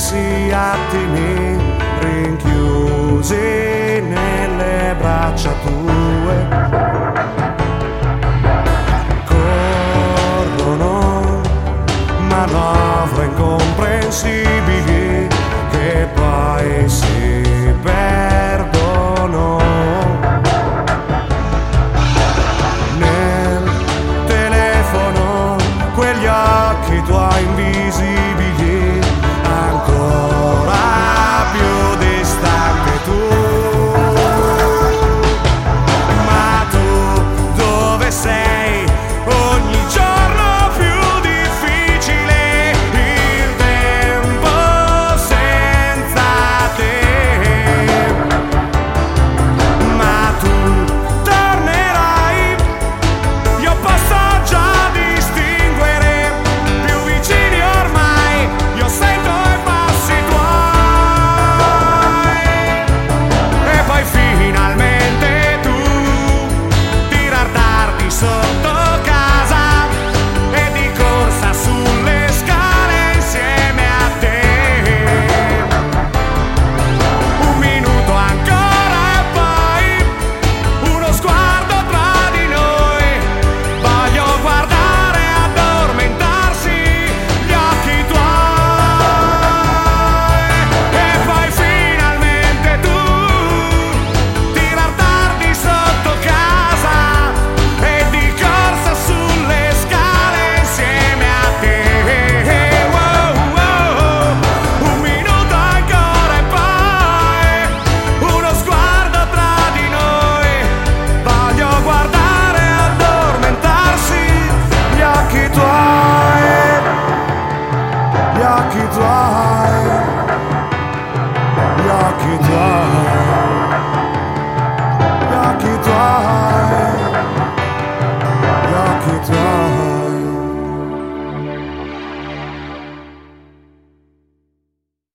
sí a ti mismo.